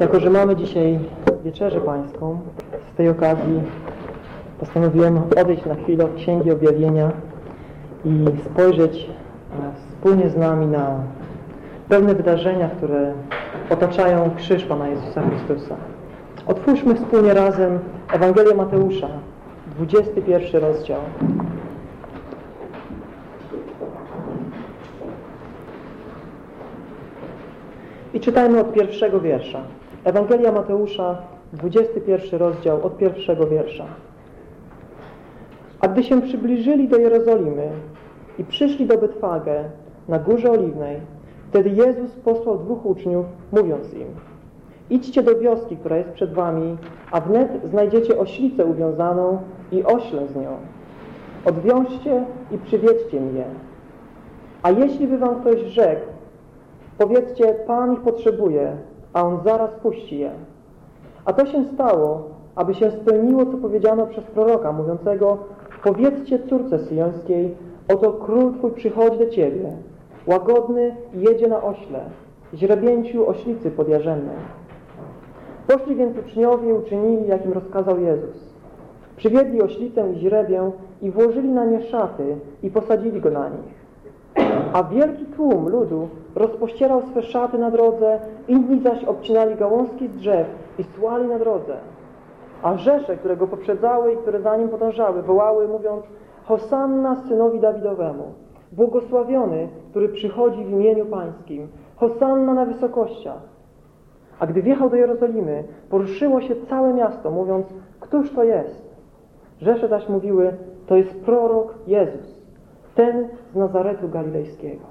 Jako, że mamy dzisiaj Wieczerzę Pańską, z tej okazji postanowiłem odejść na chwilę od Księgi Objawienia i spojrzeć e, wspólnie z nami na pewne wydarzenia, które otaczają krzyż Pana Jezusa Chrystusa. Otwórzmy wspólnie razem Ewangelię Mateusza, 21 rozdział. I czytajmy od pierwszego wiersza. Ewangelia Mateusza, 21 rozdział, od pierwszego wiersza. A gdy się przybliżyli do Jerozolimy i przyszli do Betfagę na Górze Oliwnej, wtedy Jezus posłał dwóch uczniów, mówiąc im Idźcie do wioski, która jest przed wami, a wnet znajdziecie oślicę uwiązaną i oślę z nią. Odwiążcie i przywiedźcie mi je. A jeśli by wam ktoś rzekł, powiedzcie, Pan ich potrzebuje, a On zaraz puści je. A to się stało, aby się spełniło, co powiedziano przez proroka, mówiącego Powiedzcie córce syjońskiej, oto król Twój przychodzi do Ciebie, łagodny i jedzie na ośle, źrebięciu oślicy podjarzennej. Poszli więc uczniowie i uczynili, jak im rozkazał Jezus. Przywiedli oślicę i źrebię i włożyli na nie szaty i posadzili go na nich. A wielki tłum ludu rozpościerał swe szaty na drodze, inni zaś obcinali gałązki z drzew i słali na drodze. A rzesze, które go poprzedzały i które za nim podążały, wołały, mówiąc Hosanna synowi Dawidowemu, błogosławiony, który przychodzi w imieniu Pańskim, Hosanna na wysokościach. A gdy wjechał do Jerozolimy, poruszyło się całe miasto, mówiąc, któż to jest? Rzesze zaś mówiły, to jest prorok Jezus, ten z Nazaretu Galilejskiego.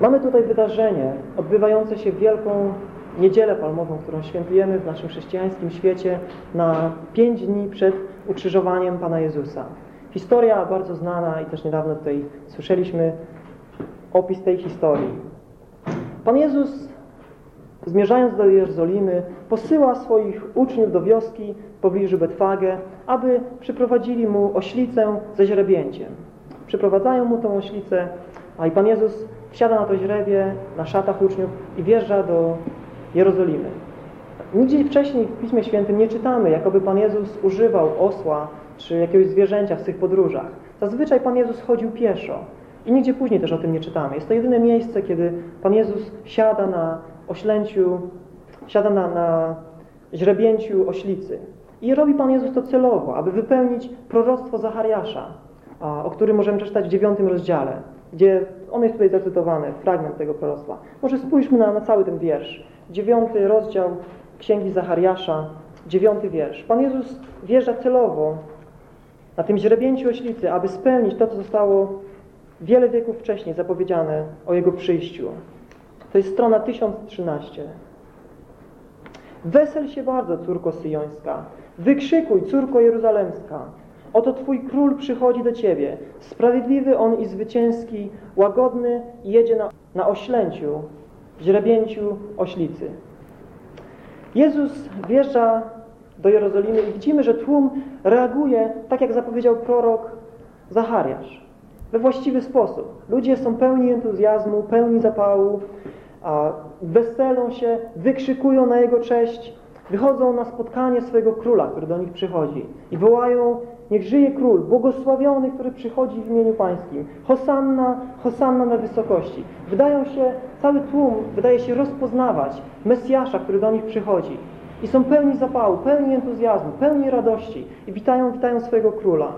Mamy tutaj wydarzenie odbywające się Wielką Niedzielę Palmową, którą świętujemy w naszym chrześcijańskim świecie na pięć dni przed ukrzyżowaniem Pana Jezusa. Historia bardzo znana i też niedawno tutaj słyszeliśmy opis tej historii. Pan Jezus, zmierzając do Jerozolimy, posyła swoich uczniów do wioski pobliżu Betwagę, aby przyprowadzili mu oślicę ze źrebięciem. Przyprowadzają mu tą oślicę, a i Pan Jezus wsiada na to źrebie, na szatach uczniów i wjeżdża do Jerozolimy. Nigdzie wcześniej w Piśmie Świętym nie czytamy, jakoby Pan Jezus używał osła czy jakiegoś zwierzęcia w swych podróżach. Zazwyczaj Pan Jezus chodził pieszo. I nigdzie później też o tym nie czytamy. Jest to jedyne miejsce, kiedy Pan Jezus siada na oślęciu, siada na, na źrebięciu oślicy. I robi Pan Jezus to celowo, aby wypełnić proroctwo Zachariasza, o którym możemy przeczytać w dziewiątym rozdziale, gdzie on jest tutaj zacytowany, fragment tego proroctwa. Może spójrzmy na, na cały ten wiersz. Dziewiąty rozdział Księgi Zachariasza, dziewiąty wiersz. Pan Jezus wjeżdża celowo na tym źrebięciu oślicy, aby spełnić to, co zostało wiele wieków wcześniej zapowiedziane o Jego przyjściu. To jest strona 1013. Wesel się bardzo, córko syjońska. Wykrzykuj, córko jeruzalemska. Oto Twój król przychodzi do Ciebie. Sprawiedliwy On i zwycięski, łagodny i jedzie na, na oślęciu, źrebięciu oślicy. Jezus wjeżdża do Jerozolimy i widzimy, że tłum reaguje tak, jak zapowiedział prorok Zachariasz we właściwy sposób. Ludzie są pełni entuzjazmu, pełni zapału, a weselą się, wykrzykują na Jego cześć, wychodzą na spotkanie swojego króla, który do nich przychodzi i wołają, niech żyje król, błogosławiony, który przychodzi w imieniu pańskim. Hosanna, hosanna na wysokości. Wydają się, cały tłum wydaje się rozpoznawać Mesjasza, który do nich przychodzi. I są pełni zapału, pełni entuzjazmu, pełni radości i witają, witają swojego króla.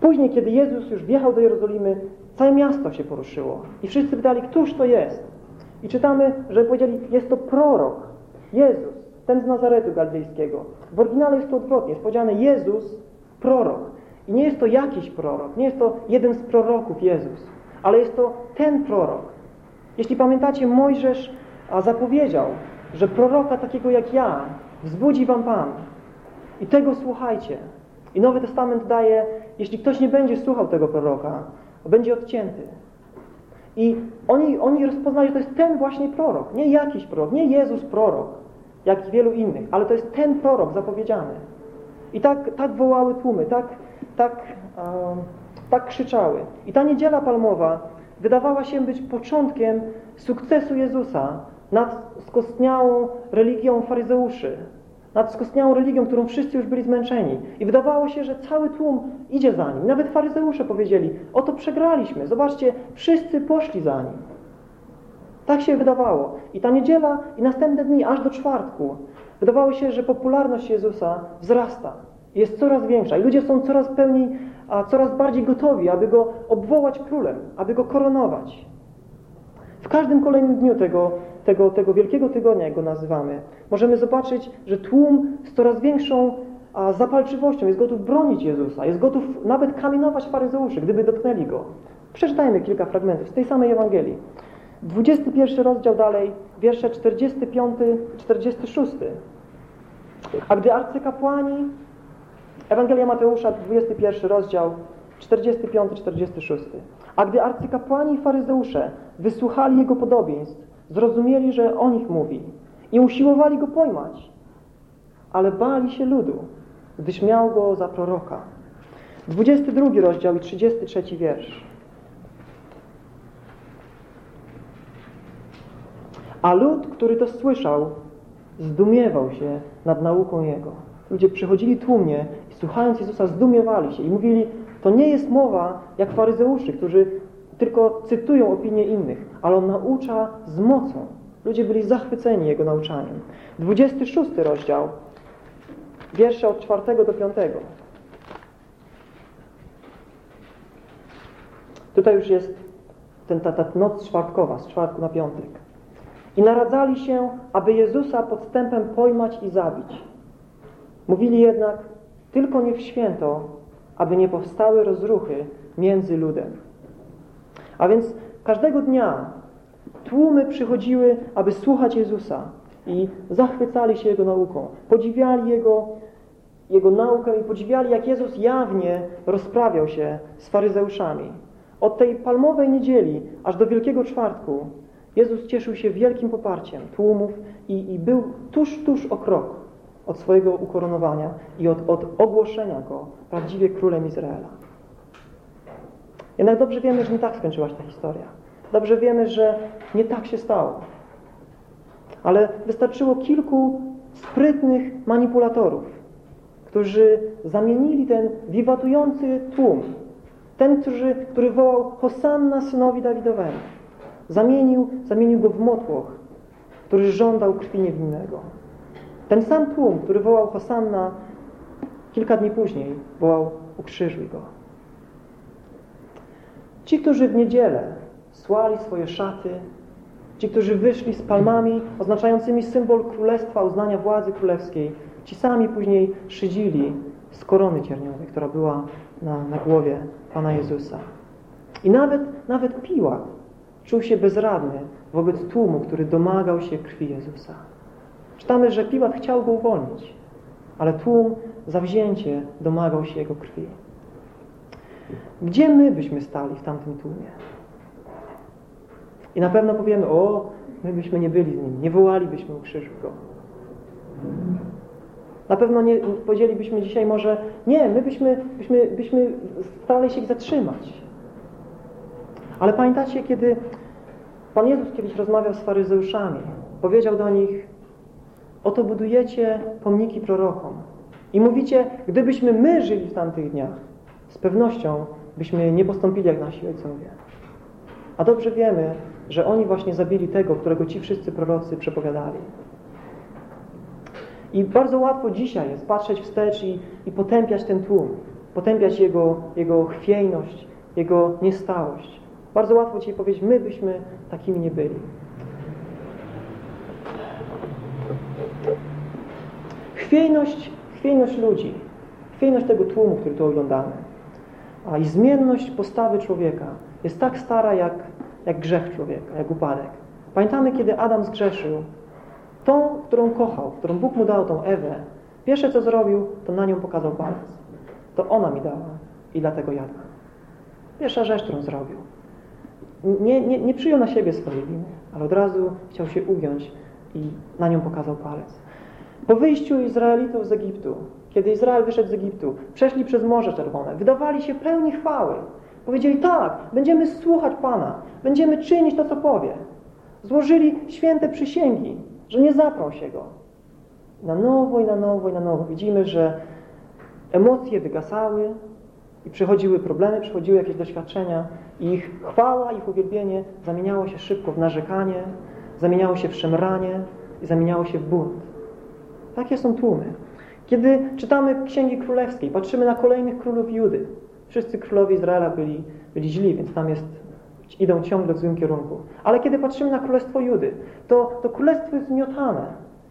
Później, kiedy Jezus już wjechał do Jerozolimy, całe miasto się poruszyło. I wszyscy pytali, któż to jest? I czytamy, że powiedzieli, jest to prorok, Jezus, ten z Nazaretu Galilejskiego. W oryginale jest to odwrotnie, jest powiedziane Jezus, prorok. I nie jest to jakiś prorok, nie jest to jeden z proroków Jezus, ale jest to ten prorok. Jeśli pamiętacie, Mojżesz zapowiedział, że proroka takiego jak ja wzbudzi wam Pan. I tego słuchajcie. I Nowy Testament daje, jeśli ktoś nie będzie słuchał tego proroka, będzie odcięty. I oni, oni rozpoznają, że to jest ten właśnie prorok, nie jakiś prorok, nie Jezus prorok, jak i wielu innych, ale to jest ten prorok zapowiedziany. I tak, tak wołały tłumy, tak, tak, um, tak krzyczały. I ta niedziela palmowa wydawała się być początkiem sukcesu Jezusa nad skostniałą religią faryzeuszy, nad skostniałą religią, którą wszyscy już byli zmęczeni. I wydawało się, że cały tłum idzie za nim. Nawet faryzeusze powiedzieli, oto przegraliśmy, zobaczcie, wszyscy poszli za nim. Tak się wydawało. I ta niedziela i następne dni, aż do czwartku, wydawało się, że popularność Jezusa wzrasta. Jest coraz większa i ludzie są coraz pełniej, a coraz bardziej gotowi, aby Go obwołać królem, aby Go koronować. W każdym kolejnym dniu tego, tego, tego wielkiego tygodnia, jak go nazywamy, możemy zobaczyć, że tłum z coraz większą zapalczywością jest gotów bronić Jezusa, jest gotów nawet kamienować faryzeuszy, gdyby dotknęli Go. Przeczytajmy kilka fragmentów z tej samej Ewangelii. 21 rozdział dalej, wiersze 45-46. A gdy arcykapłani, Ewangelia Mateusza, 21 rozdział, 45-46. A gdy arcykapłani i faryzeusze wysłuchali jego podobieństw, zrozumieli, że o nich mówi i usiłowali go pojmać, ale bali się ludu, gdyż miał go za proroka. 22 rozdział i 33 wiersz. A lud, który to słyszał, zdumiewał się nad nauką Jego. Ludzie przychodzili tłumnie i słuchając Jezusa zdumiewali się i mówili, to nie jest mowa jak faryzeuszy, którzy tylko cytują opinie innych, ale On naucza z mocą. Ludzie byli zachwyceni Jego nauczaniem. 26 rozdział, wiersze od 4 do 5. Tutaj już jest ten, ta, ta noc czwartkowa, z czwartku na piątek. I naradzali się, aby Jezusa podstępem pojmać i zabić. Mówili jednak, tylko nie w święto, aby nie powstały rozruchy między ludem. A więc każdego dnia tłumy przychodziły, aby słuchać Jezusa i zachwycali się Jego nauką, podziwiali Jego, Jego naukę i podziwiali, jak Jezus jawnie rozprawiał się z faryzeuszami. Od tej palmowej niedzieli aż do Wielkiego Czwartku Jezus cieszył się wielkim poparciem tłumów i, i był tuż, tuż o krok od swojego ukoronowania i od, od ogłoszenia Go prawdziwie królem Izraela. Jednak dobrze wiemy, że nie tak skończyła się ta historia. Dobrze wiemy, że nie tak się stało. Ale wystarczyło kilku sprytnych manipulatorów, którzy zamienili ten wiwatujący tłum, ten, który, który wołał Hosanna synowi Dawidowemu, zamienił, zamienił go w motłoch, który żądał krwi niewinnego. Ten sam tłum, który wołał Hosanna, kilka dni później wołał ukrzyżuj go. Ci, którzy w niedzielę słali swoje szaty, ci, którzy wyszli z palmami oznaczającymi symbol królestwa, uznania władzy królewskiej, ci sami później szydzili z korony cierniowej, która była na, na głowie Pana Jezusa. I nawet, nawet Piłat czuł się bezradny wobec tłumu, który domagał się krwi Jezusa. Czytamy, że Piłat chciał go uwolnić, ale tłum zawzięcie domagał się jego krwi. Gdzie my byśmy stali w tamtym tłumie? I na pewno powiemy, o, my byśmy nie byli z nim, nie wołalibyśmy u krzyżu go. Na pewno nie powiedzielibyśmy dzisiaj może, nie, my byśmy, byśmy, byśmy starali się ich zatrzymać. Ale pamiętacie, kiedy Pan Jezus kiedyś rozmawiał z faryzeuszami, powiedział do nich, oto budujecie pomniki prorokom i mówicie, gdybyśmy my żyli w tamtych dniach, z pewnością byśmy nie postąpili jak nasi ojcowie. A dobrze wiemy, że oni właśnie zabili tego, którego ci wszyscy prorocy przepowiadali. I bardzo łatwo dzisiaj jest patrzeć wstecz i, i potępiać ten tłum, potępiać jego, jego chwiejność, jego niestałość. Bardzo łatwo dzisiaj powiedzieć, my byśmy takimi nie byli. Chwiejność, chwiejność ludzi, chwiejność tego tłumu, który tu oglądamy, a i zmienność postawy człowieka jest tak stara jak, jak grzech człowieka, jak upadek. Pamiętamy, kiedy Adam zgrzeszył, tą, którą kochał, którą Bóg mu dał, tą Ewę, pierwsze co zrobił, to na nią pokazał palec. To ona mi dała i dlatego jadła. Pierwsza rzecz, którą zrobił. Nie, nie, nie przyjął na siebie swojej winy, ale od razu chciał się ugiąć i na nią pokazał palec. Po wyjściu Izraelitów z Egiptu, kiedy Izrael wyszedł z Egiptu, przeszli przez Morze Czerwone, wydawali się pełni chwały. Powiedzieli tak, będziemy słuchać Pana, będziemy czynić to, co powie. Złożyli święte przysięgi, że nie zaprą się Go. Na nowo i na nowo i na nowo widzimy, że emocje wygasały i przychodziły problemy, przychodziły jakieś doświadczenia i ich chwała, ich uwielbienie zamieniało się szybko w narzekanie, zamieniało się w szemranie i zamieniało się w bunt. Takie są tłumy. Kiedy czytamy Księgi Królewskiej, patrzymy na kolejnych królów Judy. Wszyscy królowie Izraela byli, byli źli, więc tam jest, idą ciągle w złym kierunku. Ale kiedy patrzymy na Królestwo Judy, to, to Królestwo jest zmiotane.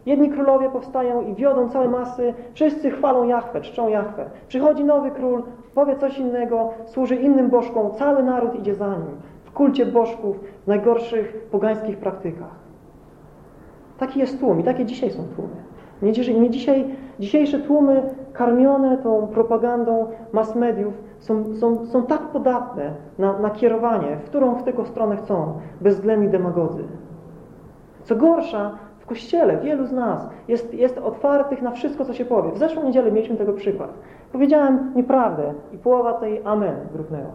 Jedni królowie powstają i wiodą całe masy, wszyscy chwalą Jachwę, czczą Jachwę. Przychodzi nowy król, powie coś innego, służy innym bożkom, cały naród idzie za nim. W kulcie bożków, w najgorszych pogańskich praktykach. Taki jest tłum i takie dzisiaj są tłumy. Nie, dzisiaj, dzisiejsze tłumy karmione tą propagandą mass mediów są, są, są tak podatne na, na kierowanie, w którą w tylko stronę chcą, bezwzględni demagodzy. Co gorsza, w Kościele wielu z nas jest, jest otwartych na wszystko, co się powie. W zeszłą niedzielę mieliśmy tego przykład. Powiedziałem nieprawdę i połowa tej amen grupnęła.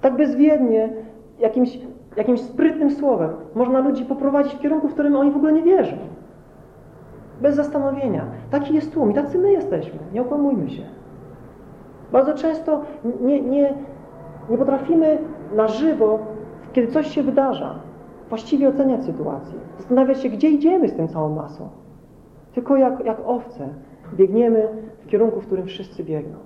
Tak bezwiednie, jakimś, jakimś sprytnym słowem można ludzi poprowadzić w kierunku, w którym oni w ogóle nie wierzą. Bez zastanowienia. Taki jest tłum i tacy my jesteśmy. Nie okłamujmy się. Bardzo często nie, nie, nie potrafimy na żywo, kiedy coś się wydarza, właściwie oceniać sytuację. Zastanawiać się, gdzie idziemy z tym całą masą. Tylko jak, jak owce biegniemy w kierunku, w którym wszyscy biegną.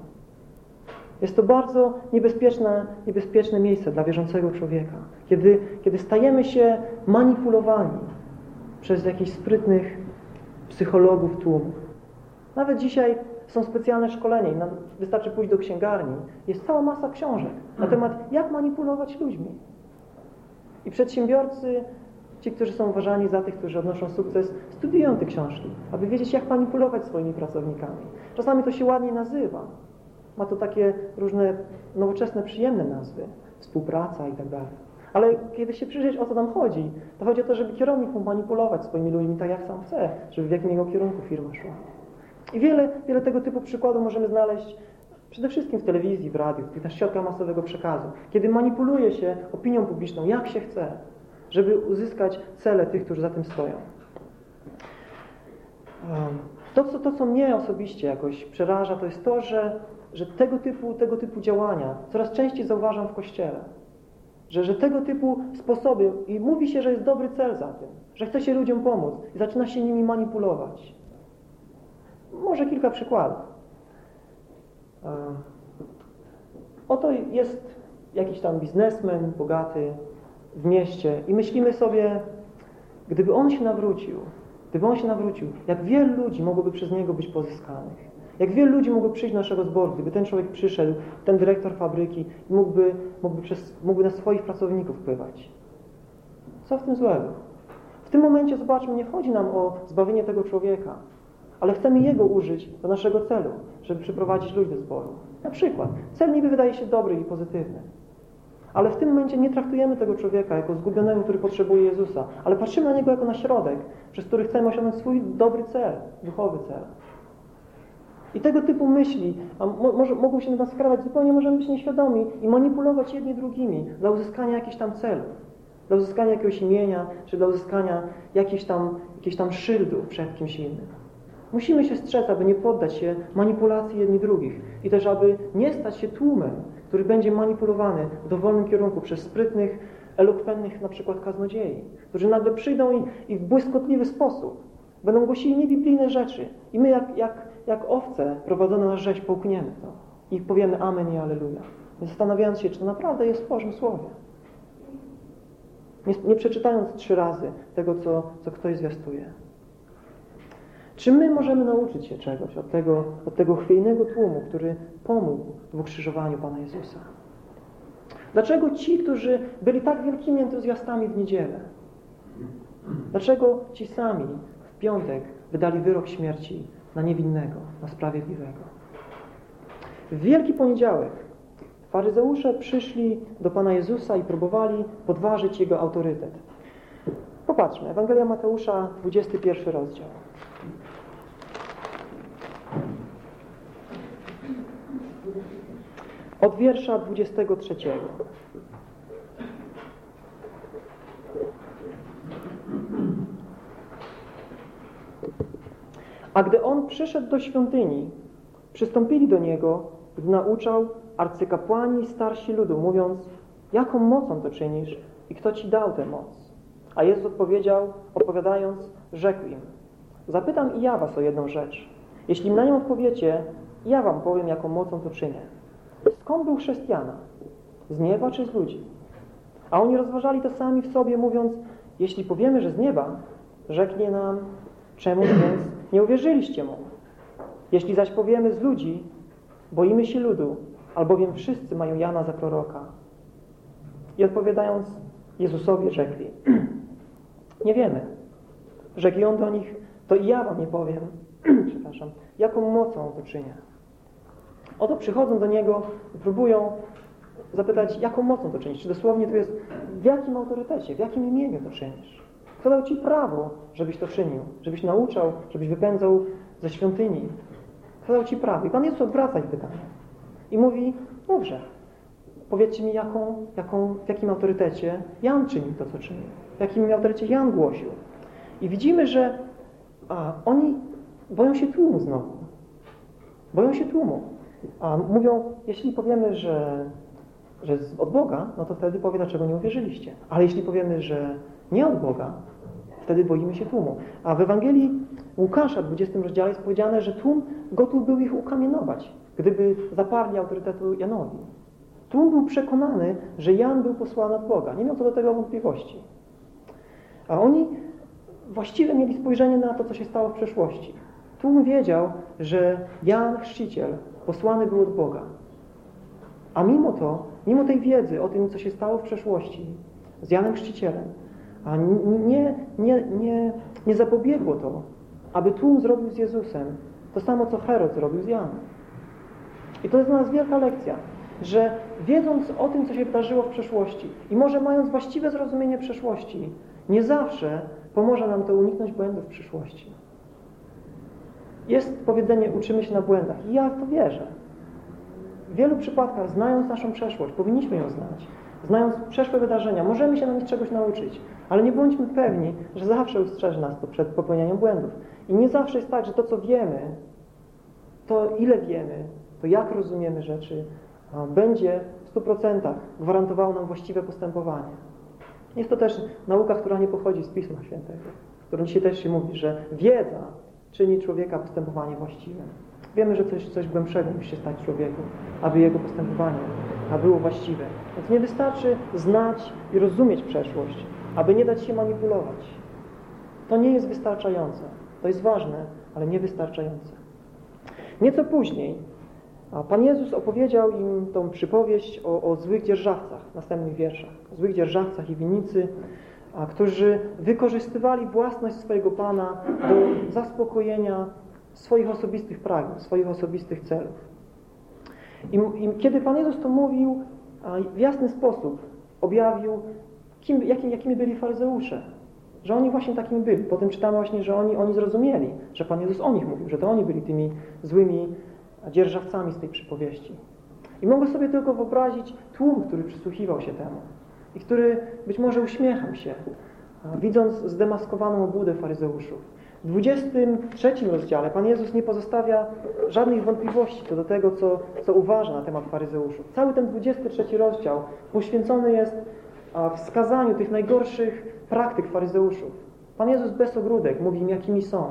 Jest to bardzo niebezpieczne, niebezpieczne miejsce dla wierzącego człowieka, kiedy, kiedy stajemy się manipulowani przez jakichś sprytnych psychologów tłumu. Nawet dzisiaj są specjalne szkolenia wystarczy pójść do księgarni. Jest cała masa książek na temat, jak manipulować ludźmi. I przedsiębiorcy, ci, którzy są uważani za tych, którzy odnoszą sukces, studiują te książki, aby wiedzieć, jak manipulować swoimi pracownikami. Czasami to się ładnie nazywa. Ma to takie różne nowoczesne, przyjemne nazwy. Współpraca i tak dalej. Ale kiedy się przyjrzeć, o co nam chodzi, to chodzi o to, żeby kierownik mógł manipulować swoimi ludźmi tak, jak sam chce, żeby w jakim jego kierunku firma szła. I wiele, wiele tego typu przykładów możemy znaleźć przede wszystkim w telewizji, w radiu, w tych środkach masowego przekazu. Kiedy manipuluje się opinią publiczną, jak się chce, żeby uzyskać cele tych, którzy za tym stoją. To, co, to, co mnie osobiście jakoś przeraża, to jest to, że, że tego, typu, tego typu działania coraz częściej zauważam w Kościele. Że, że tego typu sposoby, i mówi się, że jest dobry cel za tym, że chce się ludziom pomóc i zaczyna się nimi manipulować. Może kilka przykładów. Oto jest jakiś tam biznesmen, bogaty w mieście i myślimy sobie, gdyby on się nawrócił, gdyby on się nawrócił, jak wielu ludzi mogłoby przez niego być pozyskanych. Jak wielu ludzi mogło przyjść do naszego zboru, gdyby ten człowiek przyszedł, ten dyrektor fabryki mógłby, mógłby, przez, mógłby na swoich pracowników wpływać. Co w tym złego? W tym momencie, zobaczmy, nie chodzi nam o zbawienie tego człowieka, ale chcemy jego użyć do naszego celu, żeby przyprowadzić ludzi do zboru. Na przykład, cel niby wydaje się dobry i pozytywny, ale w tym momencie nie traktujemy tego człowieka jako zgubionego, który potrzebuje Jezusa, ale patrzymy na niego jako na środek, przez który chcemy osiągnąć swój dobry cel, duchowy cel. I tego typu myśli a może, mogą się nas skrawać zupełnie, możemy być nieświadomi i manipulować jedni drugimi dla uzyskania jakichś tam celów, dla uzyskania jakiegoś imienia, czy dla uzyskania jakichś tam, jakichś tam szyldów przed kimś innym. Musimy się strzec, aby nie poddać się manipulacji jedni drugich i też, aby nie stać się tłumem, który będzie manipulowany w dowolnym kierunku przez sprytnych, elokwentnych na przykład kaznodziei, którzy nagle przyjdą i, i w błyskotliwy sposób będą głosili niebiblijne rzeczy i my jak, jak, jak owce prowadzone na rzeź połkniemy to i powiemy Amen i Aleluja, zastanawiając się, czy to naprawdę jest w Bożym Słowie. Nie, nie przeczytając trzy razy tego, co, co ktoś zwiastuje. Czy my możemy nauczyć się czegoś od tego, od tego chwiejnego tłumu, który pomógł w ukrzyżowaniu Pana Jezusa? Dlaczego ci, którzy byli tak wielkimi entuzjastami w niedzielę, dlaczego ci sami w piątek wydali wyrok śmierci na niewinnego, na sprawiedliwego? W Wielki Poniedziałek faryzeusze przyszli do Pana Jezusa i próbowali podważyć Jego autorytet. Popatrzmy, Ewangelia Mateusza, 21 rozdział. Od wiersza 23. A gdy on przyszedł do świątyni, przystąpili do niego, gdy nauczał arcykapłani starsi ludu, mówiąc, jaką mocą to czynisz i kto ci dał tę moc? A Jezus odpowiedział, odpowiadając, rzekł im, zapytam i ja was o jedną rzecz. Jeśli na nią odpowiecie, ja wam powiem, jaką mocą to czynię. Skąd był chrześcijana? Z nieba czy z ludzi? A oni rozważali to sami w sobie, mówiąc, jeśli powiemy, że z nieba, rzeknie nam, czemu więc nie uwierzyliście mu? Jeśli zaś powiemy z ludzi, boimy się ludu, albowiem wszyscy mają Jana za proroka. I odpowiadając Jezusowi rzekli, nie wiemy. Rzekł on do nich, to i ja wam nie powiem, przepraszam, jaką mocą to czynię. Oto przychodzą do Niego i próbują zapytać, jaką mocą to czynisz. Czy dosłownie to jest, w jakim autorytecie, w jakim imieniu to czynisz. Kto dał Ci prawo, żebyś to czynił, żebyś nauczał, żebyś wypędzał ze świątyni. Kto dał Ci prawo? I Pan Jezus odwraca ich pytanie. I mówi, dobrze, powiedzcie mi, jaką, jaką, w jakim autorytecie Jan czyni to, co czyni. W jakim autorytecie Jan głosił. I widzimy, że a, oni boją się tłumu znowu. Boją się tłumu. A mówią, jeśli powiemy, że, że od Boga, no to wtedy powie, dlaczego nie uwierzyliście. Ale jeśli powiemy, że nie od Boga, wtedy boimy się tłumu. A w Ewangelii Łukasza, w 20 rozdziale jest powiedziane, że tłum gotów był ich ukamienować, gdyby zaparli autorytetu Janowi. Tłum był przekonany, że Jan był posłany od Boga. Nie miał co do tego wątpliwości. A oni właściwie mieli spojrzenie na to, co się stało w przeszłości. Tłum wiedział, że Jan Chrzciciel posłany był od Boga. A mimo to, mimo tej wiedzy o tym, co się stało w przeszłości z Janem Chrzcicielem, a nie, nie, nie, nie zapobiegło to, aby tłum zrobił z Jezusem to samo, co Herod zrobił z Janem. I to jest dla nas wielka lekcja, że wiedząc o tym, co się wydarzyło w przeszłości i może mając właściwe zrozumienie przeszłości, nie zawsze pomoże nam to uniknąć błędów w przyszłości. Jest powiedzenie, uczymy się na błędach. I ja w to wierzę. W wielu przypadkach, znając naszą przeszłość, powinniśmy ją znać. Znając przeszłe wydarzenia, możemy się na nich czegoś nauczyć. Ale nie bądźmy pewni, że zawsze ustrzeże nas to przed popełnianiem błędów. I nie zawsze jest tak, że to, co wiemy, to ile wiemy, to jak rozumiemy rzeczy, będzie w 100% gwarantowało nam właściwe postępowanie. Jest to też nauka, która nie pochodzi z Pisma Świętego, którą dzisiaj też się mówi, że wiedza czyni człowieka postępowanie właściwe. Wiemy, że coś, coś głębszego musi się stać człowieku, aby jego postępowanie było właściwe. Więc nie wystarczy znać i rozumieć przeszłość, aby nie dać się manipulować. To nie jest wystarczające. To jest ważne, ale niewystarczające. Nieco później Pan Jezus opowiedział im tą przypowieść o, o złych dzierżawcach w następnych wierszach. O złych dzierżawcach i winnicy, a, którzy wykorzystywali własność swojego Pana do zaspokojenia swoich osobistych pragnień, swoich osobistych celów. I, I, kiedy Pan Jezus to mówił, w jasny sposób objawił, kim, jakim, jakimi byli faryzeusze. Że oni właśnie takimi byli. Potem czytamy właśnie, że oni, oni zrozumieli, że Pan Jezus o nich mówił, że to oni byli tymi złymi dzierżawcami z tej przypowieści. I mogę sobie tylko wyobrazić tłum, który przysłuchiwał się temu i który być może uśmiechał się, widząc zdemaskowaną obłudę faryzeuszów. W 23 rozdziale Pan Jezus nie pozostawia żadnych wątpliwości co do tego, co, co uważa na temat faryzeuszów. Cały ten 23 rozdział poświęcony jest wskazaniu tych najgorszych praktyk faryzeuszów. Pan Jezus bez ogródek mówi im, jakimi są.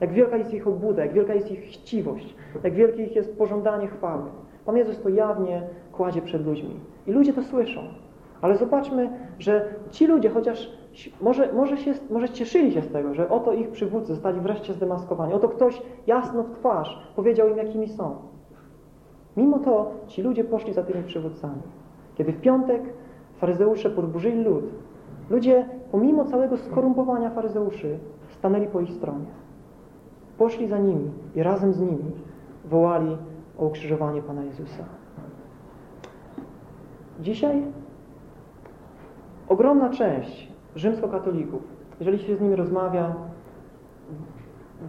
Jak wielka jest ich obłuda, jak wielka jest ich chciwość, jak wielkie ich jest pożądanie chwały. Pan Jezus to jawnie kładzie przed ludźmi. I ludzie to słyszą. Ale zobaczmy, że ci ludzie, chociaż może, może, się, może cieszyli się z tego, że oto ich przywódcy zostali wreszcie zdemaskowani. Oto ktoś jasno w twarz powiedział im, jakimi są. Mimo to ci ludzie poszli za tymi przywódcami. Kiedy w piątek faryzeusze podburzyli lud, ludzie pomimo całego skorumpowania faryzeuszy stanęli po ich stronie. Poszli za nimi i razem z nimi wołali o ukrzyżowanie Pana Jezusa. Dzisiaj ogromna część rzymskokatolików, jeżeli się z nimi rozmawia,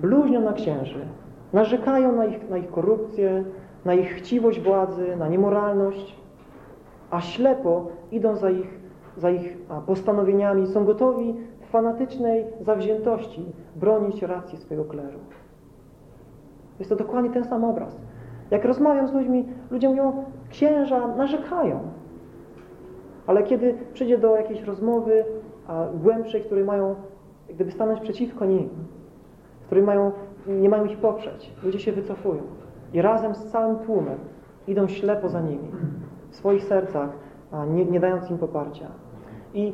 bluźnią na księży, narzekają na ich, na ich korupcję, na ich chciwość władzy, na niemoralność, a ślepo idą za ich, za ich postanowieniami, są gotowi w fanatycznej zawziętości bronić racji swojego kleru. Jest to dokładnie ten sam obraz. Jak rozmawiam z ludźmi, ludzie mówią, księża narzekają. Ale kiedy przyjdzie do jakiejś rozmowy a, głębszej, której mają gdyby stanąć przeciwko nim, której mają, nie mają ich poprzeć, ludzie się wycofują. I razem z całym tłumem idą ślepo za nimi, w swoich sercach, nie, nie dając im poparcia. I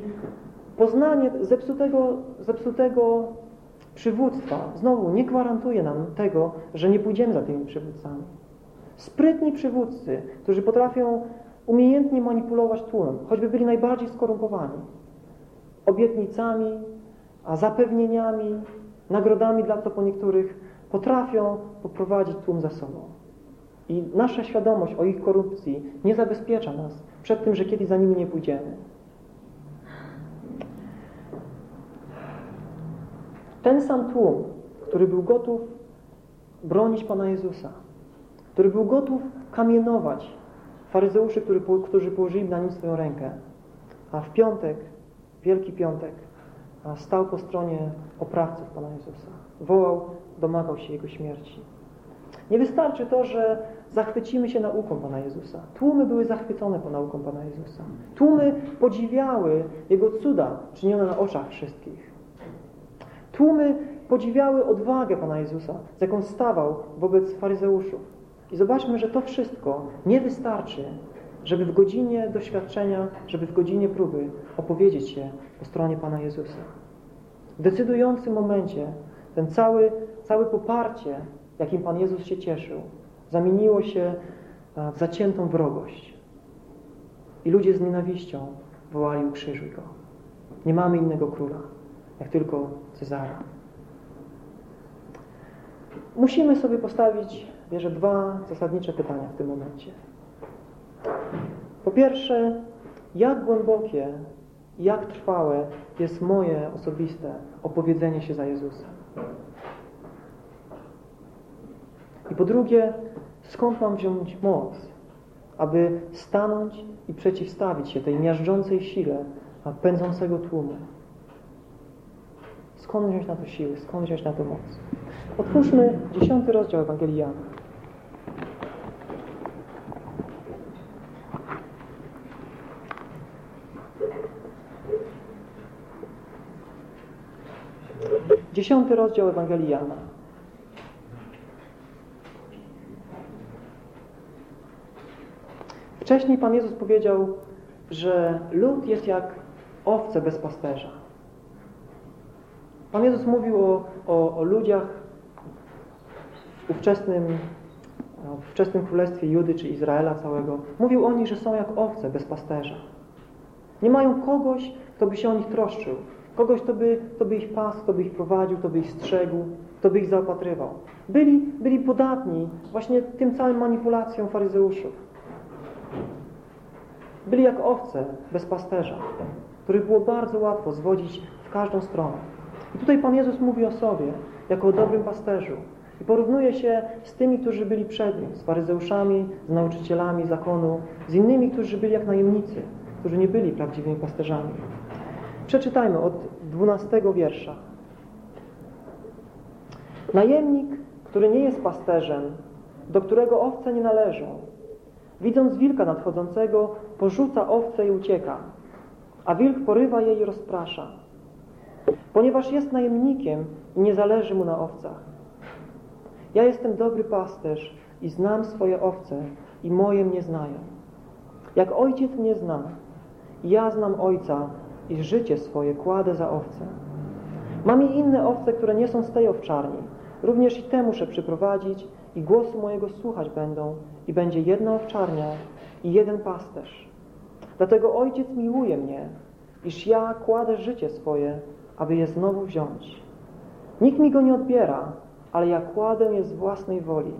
poznanie zepsutego, zepsutego przywództwa znowu nie gwarantuje nam tego, że nie pójdziemy za tymi przywódcami. Sprytni przywódcy, którzy potrafią umiejętnie manipulować tłumem, choćby byli najbardziej skorumpowani, obietnicami, a zapewnieniami, nagrodami dla to po niektórych, potrafią poprowadzić tłum za sobą. I nasza świadomość o ich korupcji nie zabezpiecza nas przed tym, że kiedyś za nimi nie pójdziemy. Ten sam tłum, który był gotów bronić Pana Jezusa, który był gotów kamienować faryzeuszy, którzy położyli na nim swoją rękę, a w piątek, Wielki Piątek, stał po stronie oprawców Pana Jezusa. Wołał, domagał się Jego śmierci. Nie wystarczy to, że zachwycimy się nauką Pana Jezusa. Tłumy były zachwycone po nauką Pana Jezusa. Tłumy podziwiały Jego cuda czynione na oczach wszystkich. Tłumy podziwiały odwagę Pana Jezusa, z jaką stawał wobec faryzeuszów. I zobaczmy, że to wszystko nie wystarczy, żeby w godzinie doświadczenia, żeby w godzinie próby opowiedzieć się po stronie Pana Jezusa. W decydującym momencie ten cały, całe poparcie, jakim Pan Jezus się cieszył, zamieniło się w zaciętą wrogość. I ludzie z nienawiścią wołali ukrzyżuj Go. Nie mamy innego króla, jak tylko Cezara. Musimy sobie postawić, wierzę, dwa zasadnicze pytania w tym momencie. Po pierwsze, jak głębokie, jak trwałe jest moje osobiste opowiedzenie się za Jezusem? I po drugie, skąd mam wziąć moc, aby stanąć i przeciwstawić się tej miażdżącej sile pędzącego tłumu? Skąd wziąć na to siły? Skąd wziąć na to moc? Otwórzmy dziesiąty rozdział Ewangelii Jana. Dziesiąty rozdział Ewangelii Jana. Wcześniej Pan Jezus powiedział, że lud jest jak owce bez pasterza. Pan Jezus mówił o, o, o ludziach w ówczesnym, no, w ówczesnym królestwie Judy czy Izraela całego. Mówił o nich, że są jak owce bez pasterza. Nie mają kogoś, kto by się o nich troszczył. Kogoś, kto by, kto by ich pasł, kto by ich prowadził, kto by ich strzegł, kto by ich zaopatrywał. Byli, byli podatni właśnie tym całym manipulacjom faryzeuszów. Byli jak owce bez pasterza, których było bardzo łatwo zwodzić w każdą stronę. I tutaj Pan Jezus mówi o sobie jako o dobrym pasterzu. I porównuje się z tymi, którzy byli przed Nim, z faryzeuszami, z nauczycielami zakonu, z innymi, którzy byli jak najemnicy, którzy nie byli prawdziwymi pasterzami. Przeczytajmy od 12 wiersza. Najemnik, który nie jest pasterzem, do którego owce nie należą, widząc wilka nadchodzącego, porzuca owce i ucieka, a wilk porywa je i rozprasza, ponieważ jest najemnikiem i nie zależy mu na owcach. Ja jestem dobry pasterz i znam swoje owce i moje mnie znają. Jak ojciec mnie zna, ja znam ojca i życie swoje kładę za owce. Mam i inne owce, które nie są z tej owczarni. Również i te muszę przyprowadzić i głosu mojego słuchać będą i będzie jedna owczarnia i jeden pasterz. Dlatego Ojciec miłuje mnie, iż ja kładę życie swoje, aby je znowu wziąć. Nikt mi go nie odbiera, ale ja kładę je z własnej woli.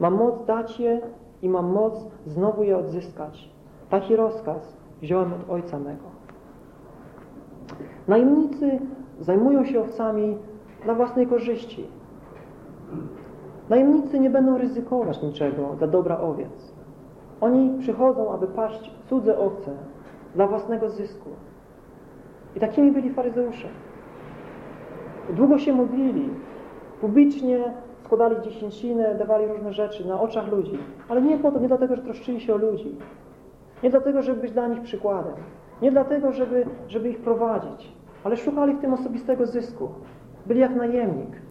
Mam moc dać je i mam moc znowu je odzyskać. Taki rozkaz wziąłem od Ojca mego. Najemnicy zajmują się owcami dla własnej korzyści. Najemnicy nie będą ryzykować niczego dla dobra owiec. Oni przychodzą, aby paść cudze owce dla własnego zysku. I takimi byli faryzeusze. Długo się modlili, publicznie składali dziesięcinę, dawali różne rzeczy na oczach ludzi, ale nie po to, nie dlatego, że troszczyli się o ludzi. Nie dlatego, żeby być dla nich przykładem. Nie dlatego, żeby, żeby ich prowadzić, ale szukali w tym osobistego zysku. Byli jak najemnik.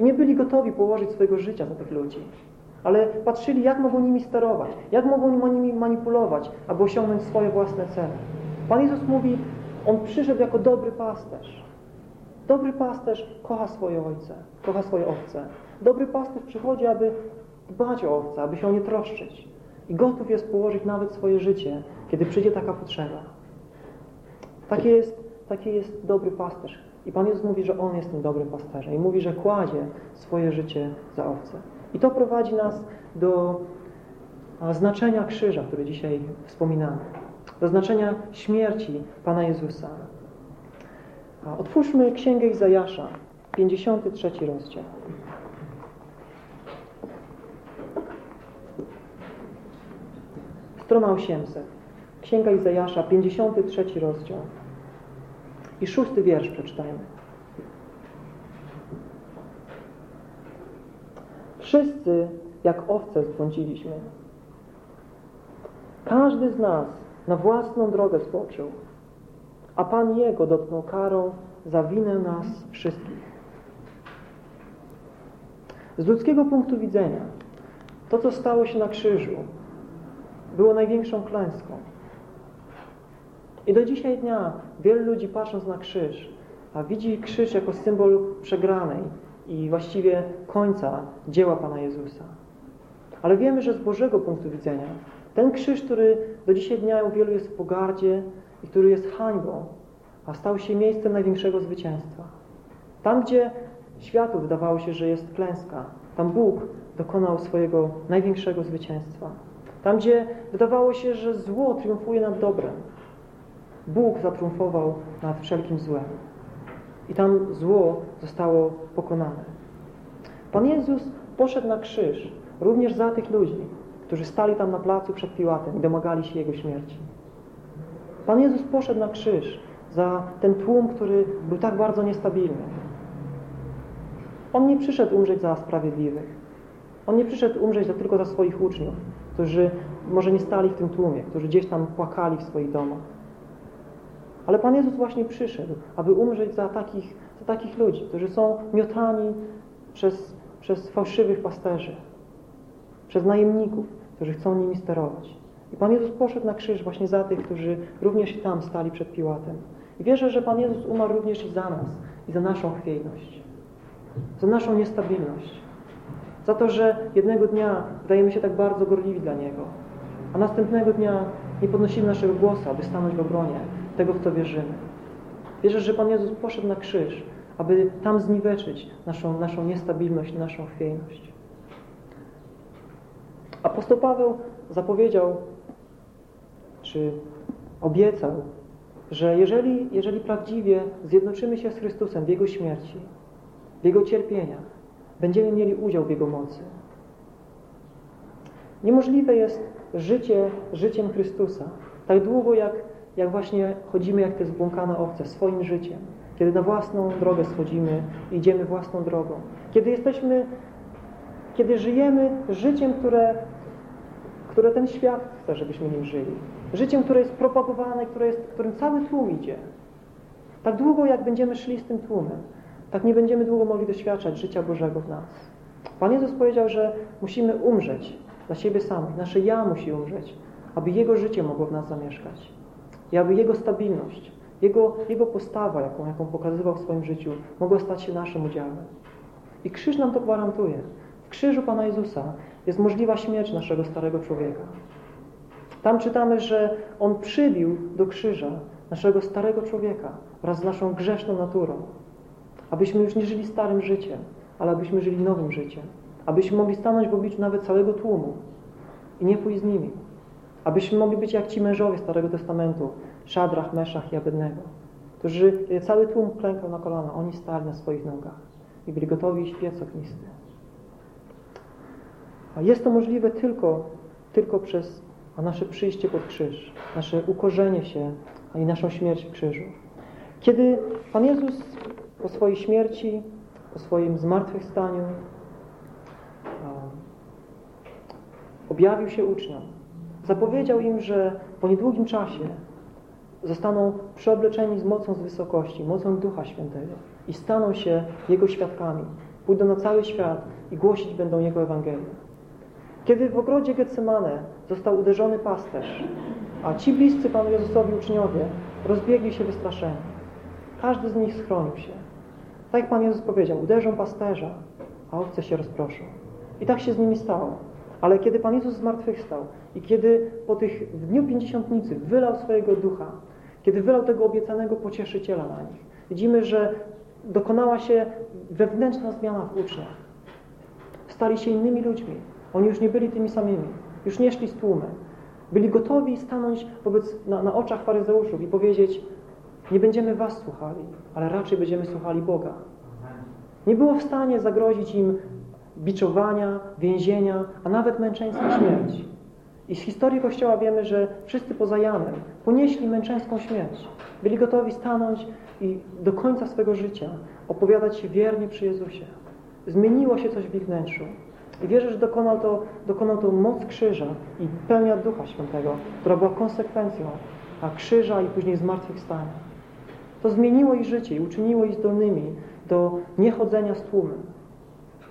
I nie byli gotowi położyć swojego życia za tych ludzi. Ale patrzyli, jak mogą nimi sterować, jak mogą nimi manipulować, aby osiągnąć swoje własne cele. Pan Jezus mówi, On przyszedł jako dobry pasterz. Dobry pasterz kocha swoje ojce, kocha swoje owce. Dobry pasterz przychodzi, aby dbać o owce, aby się o nie troszczyć. I gotów jest położyć nawet swoje życie, kiedy przyjdzie taka potrzeba. Taki jest, taki jest dobry pasterz. I Pan Jezus mówi, że On jest tym dobrym pasterzem. I mówi, że kładzie swoje życie za owce. I to prowadzi nas do znaczenia krzyża, który dzisiaj wspominamy. Do znaczenia śmierci Pana Jezusa. Otwórzmy Księgę Izajasza, 53 rozdział. Strona 800. Księga Izajasza, 53 rozdział. I szósty wiersz przeczytajmy. Wszyscy jak owce zbłądziliśmy. Każdy z nas na własną drogę spoczył, a Pan Jego dotknął karą za winę nas wszystkich. Z ludzkiego punktu widzenia to, co stało się na krzyżu, było największą klęską. I do dzisiaj dnia wielu ludzi patrząc na krzyż, a widzi krzyż jako symbol przegranej i właściwie końca dzieła Pana Jezusa. Ale wiemy, że z Bożego punktu widzenia ten krzyż, który do dzisiaj dnia u wielu jest w pogardzie i który jest hańbą, a stał się miejscem największego zwycięstwa. Tam, gdzie światu wydawało się, że jest klęska, tam Bóg dokonał swojego największego zwycięstwa. Tam, gdzie wydawało się, że zło triumfuje nad dobrem, Bóg zatriumfował nad wszelkim złem. I tam zło zostało pokonane. Pan Jezus poszedł na krzyż również za tych ludzi, którzy stali tam na placu przed Piłatem i domagali się Jego śmierci. Pan Jezus poszedł na krzyż za ten tłum, który był tak bardzo niestabilny. On nie przyszedł umrzeć za sprawiedliwych. On nie przyszedł umrzeć tylko za swoich uczniów, którzy może nie stali w tym tłumie, którzy gdzieś tam płakali w swoich domach. Ale Pan Jezus właśnie przyszedł, aby umrzeć za takich, za takich ludzi, którzy są miotani przez, przez fałszywych pasterzy, przez najemników, którzy chcą nimi sterować. I Pan Jezus poszedł na krzyż właśnie za tych, którzy również i tam stali przed Piłatem. I wierzę, że Pan Jezus umarł również i za nas, i za naszą chwiejność, za naszą niestabilność, za to, że jednego dnia dajemy się tak bardzo gorliwi dla Niego, a następnego dnia nie podnosimy naszego głosu, aby stanąć w obronie tego, w co wierzymy. Wierzę, że Pan Jezus poszedł na krzyż, aby tam zniweczyć naszą, naszą niestabilność, naszą chwiejność. Apostoł Paweł zapowiedział, czy obiecał, że jeżeli, jeżeli prawdziwie zjednoczymy się z Chrystusem w Jego śmierci, w Jego cierpieniach, będziemy mieli udział w Jego mocy. Niemożliwe jest życie życiem Chrystusa, tak długo jak, jak właśnie chodzimy jak te zbłąkane owce swoim życiem, kiedy na własną drogę schodzimy, idziemy własną drogą, kiedy jesteśmy, kiedy żyjemy życiem, które, które ten świat chce, żebyśmy nim żyli. Życiem, które jest propagowane, które jest, którym cały tłum idzie. Tak długo, jak będziemy szli z tym tłumem, tak nie będziemy długo mogli doświadczać życia Bożego w nas. Pan Jezus powiedział, że musimy umrzeć dla siebie samych. Nasze ja musi umrzeć, aby Jego życie mogło w nas zamieszkać. I aby Jego stabilność, Jego, Jego postawa, jaką, jaką pokazywał w swoim życiu, mogła stać się naszym udziałem. I krzyż nam to gwarantuje. W krzyżu Pana Jezusa jest możliwa śmierć naszego starego człowieka. Tam czytamy, że On przybił do krzyża naszego starego człowieka wraz z naszą grzeszną naturą. Abyśmy już nie żyli starym życiem, ale abyśmy żyli nowym życiem. Abyśmy mogli stanąć w obliczu nawet całego tłumu i nie pójść z nimi. Abyśmy mogli być jak ci mężowie Starego Testamentu, Szadrach, Meszach i Abednego, którzy, cały tłum klękał na kolana, oni stali na swoich nogach i byli gotowi iść piec ognisty. A jest to możliwe tylko, tylko przez nasze przyjście pod krzyż, nasze ukorzenie się i naszą śmierć w krzyżu. Kiedy Pan Jezus po swojej śmierci, po swoim zmartwychwstaniu objawił się uczniom, zapowiedział im, że po niedługim czasie zostaną przeobleczeni z mocą z wysokości, mocą Ducha Świętego i staną się Jego świadkami. Pójdą na cały świat i głosić będą Jego Ewangelię. Kiedy w ogrodzie Getsemane został uderzony pasterz, a ci bliscy Panu Jezusowi uczniowie rozbiegli się wystraszeni. Każdy z nich schronił się. Tak jak Pan Jezus powiedział, uderzą pasterza, a owce się rozproszą. I tak się z nimi stało. Ale kiedy Pan Jezus zmartwychwstał i kiedy po tych w dniu pięćdziesiątnicy wylał swojego ducha, kiedy wylał tego obiecanego pocieszyciela na nich, widzimy, że dokonała się wewnętrzna zmiana w uczniach. Stali się innymi ludźmi. Oni już nie byli tymi samymi. Już nie szli z tłumem. Byli gotowi stanąć wobec, na, na oczach faryzeuszów i powiedzieć nie będziemy was słuchali, ale raczej będziemy słuchali Boga. Nie było w stanie zagrozić im biczowania, więzienia, a nawet męczeńskiej śmierci. I z historii Kościoła wiemy, że wszyscy poza Janem ponieśli męczeńską śmierć. Byli gotowi stanąć i do końca swego życia opowiadać się wiernie przy Jezusie. Zmieniło się coś w ich wnętrzu. I wierzę, że dokonał to, dokonał to moc krzyża i pełnia Ducha Świętego, która była konsekwencją a krzyża i później zmartwychwstania. To zmieniło ich życie i uczyniło ich zdolnymi do niechodzenia z tłumem,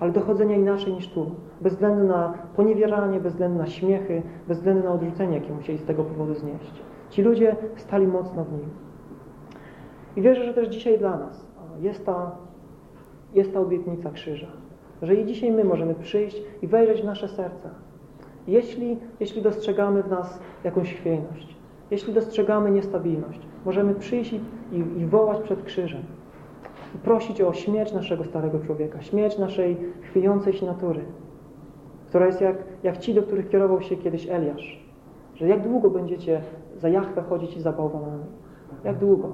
ale do chodzenia inaczej niż tłum. Bez względu na poniewieranie, bez względu na śmiechy, bez względu na odrzucenie, jakie musieli z tego powodu znieść. Ci ludzie stali mocno w nim. I wierzę, że też dzisiaj dla nas jest ta, jest ta obietnica krzyża. Że i dzisiaj my możemy przyjść i wejrzeć w nasze serca. Jeśli, jeśli dostrzegamy w nas jakąś chwiejność, jeśli dostrzegamy niestabilność, możemy przyjść i, i wołać przed krzyżem. Prosić o śmierć naszego starego człowieka, śmierć naszej chwiejącej się natury, która jest jak, jak ci, do których kierował się kiedyś Eliasz. Że jak długo będziecie za Jachwę chodzić i za bałwanami? Jak długo?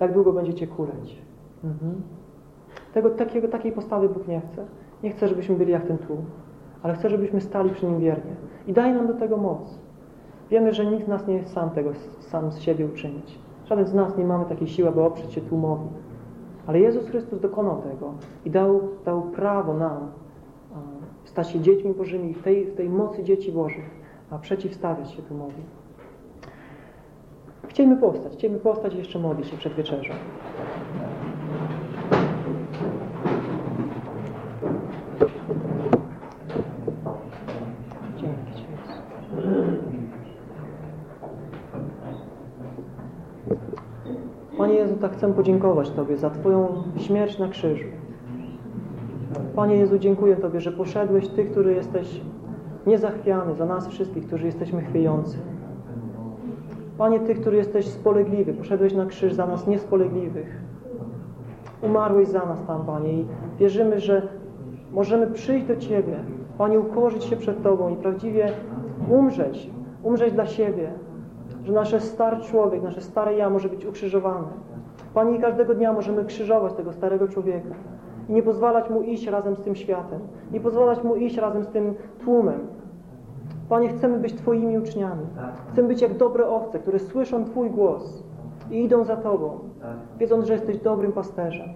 Jak długo będziecie kuleć? Mhm. Tego, takiego, takiej postawy Bóg nie chce. Nie chce, żebyśmy byli jak ten tłum, ale chce, żebyśmy stali przy Nim wiernie. I daje nam do tego moc. Wiemy, że nikt z nas nie jest sam tego sam z siebie uczynić. Żaden z nas nie mamy takiej siły, aby oprzeć się tłumowi. Ale Jezus Chrystus dokonał tego i dał, dał prawo nam stać się dziećmi Bożymi w tej, w tej mocy dzieci Bożych, a przeciwstawiać się tłumowi. Chcielibyśmy powstać, chcielibyśmy powstać i jeszcze modlić się przed wieczerzą. Panie Jezu, tak chcę podziękować Tobie za Twoją śmierć na krzyżu. Panie Jezu, dziękuję Tobie, że poszedłeś Ty, który jesteś niezachwiany za nas wszystkich, którzy jesteśmy chwiejący. Panie, Ty, który jesteś spolegliwy, poszedłeś na krzyż za nas niespolegliwych. Umarłeś za nas tam, Panie, i wierzymy, że możemy przyjść do Ciebie, Panie, ukorzyć się przed Tobą i prawdziwie umrzeć, umrzeć dla siebie, że nasze stary człowiek, nasze stare ja może być ukrzyżowane. Panie, każdego dnia możemy krzyżować tego starego człowieka i nie pozwalać mu iść razem z tym światem, nie pozwalać mu iść razem z tym tłumem. Panie, chcemy być Twoimi uczniami. Chcemy być jak dobre owce, które słyszą Twój głos i idą za Tobą, wiedząc, że jesteś dobrym pasterzem,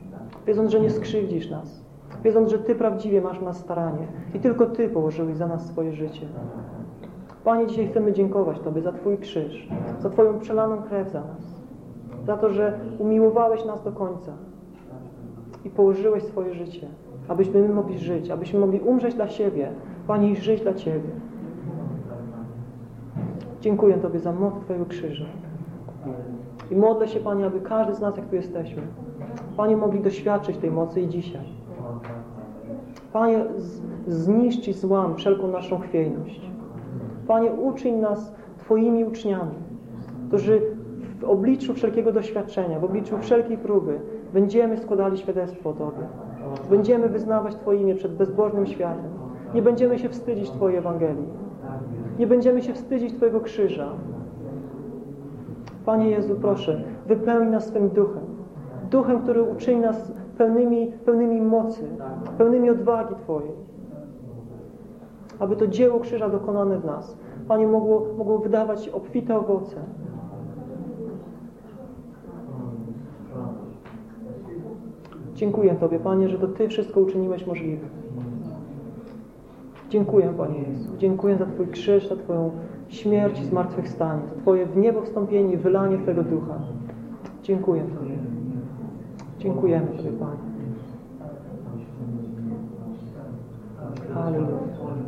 wiedząc, że nie skrzywdzisz nas, wiedząc, że Ty prawdziwie masz nas staranie i tylko Ty położyłeś za nas swoje życie. Panie, dzisiaj chcemy dziękować Tobie za Twój krzyż, za Twoją przelaną krew za nas, za to, że umiłowałeś nas do końca i położyłeś swoje życie, abyśmy my mogli żyć, abyśmy mogli umrzeć dla siebie, Panie, i żyć dla Ciebie. Dziękuję Tobie za moc Twojego krzyża. I modlę się, Panie, aby każdy z nas, jak tu jesteśmy, Panie, mogli doświadczyć tej mocy i dzisiaj. Panie, zniszczyć złam wszelką naszą chwiejność. Panie, uczyń nas Twoimi uczniami, którzy w obliczu wszelkiego doświadczenia, w obliczu wszelkiej próby będziemy składali świadectwo o Tobie. Będziemy wyznawać Twoje imię przed bezbożnym światem. Nie będziemy się wstydzić Twojej Ewangelii. Nie będziemy się wstydzić Twojego krzyża. Panie Jezu, proszę, wypełnij nas swym duchem. Duchem, który uczyni nas pełnymi, pełnymi mocy, pełnymi odwagi Twojej. aby to dzieło krzyża dokonane w nas, Panie, mogło, mogło wydawać obfite owoce. Dziękuję Tobie, Panie, że to Ty wszystko uczyniłeś możliwe. Dziękuję, Panie Jezu. Dziękuję za Twój krzyż, za Twoją śmierć i zmartwychwstanie, za Twoje w niebo wstąpienie i wylanie Twojego Ducha. Dziękuję Tobie. Dziękujemy Tobie, Panie. Hallelujah.